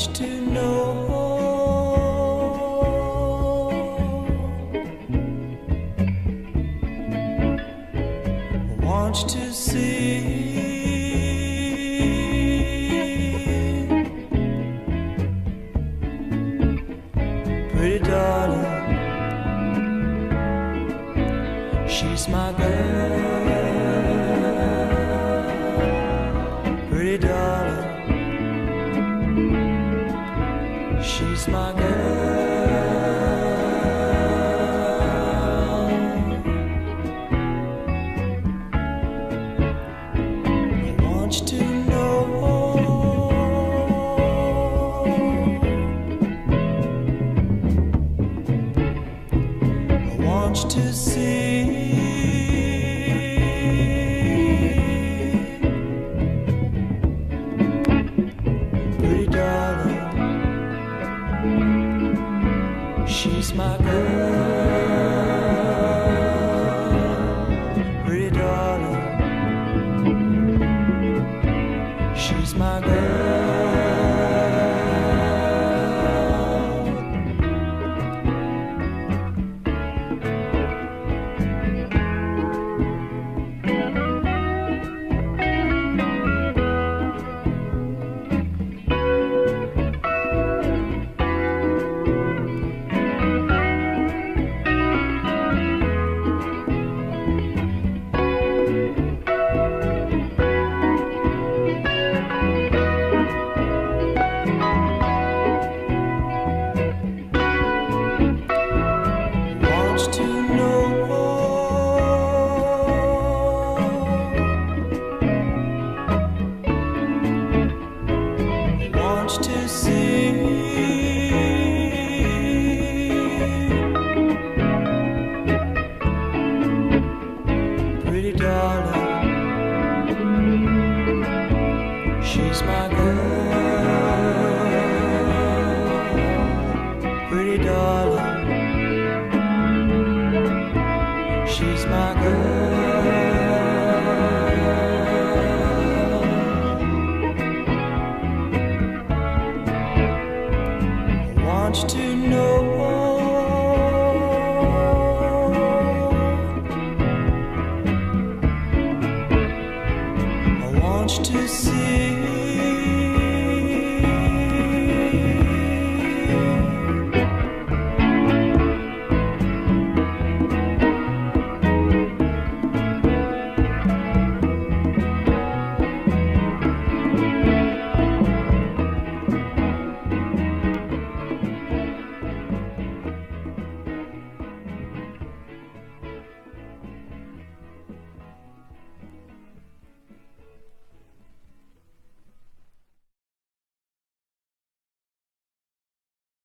much to know. I want to see. Pretty darling, she's my girl. Pretty darling she's my girl. I want you to know. I want you to see. She's my girl. Know. Want you to see. Pretty darling, she's my girl. want to know. I want to see.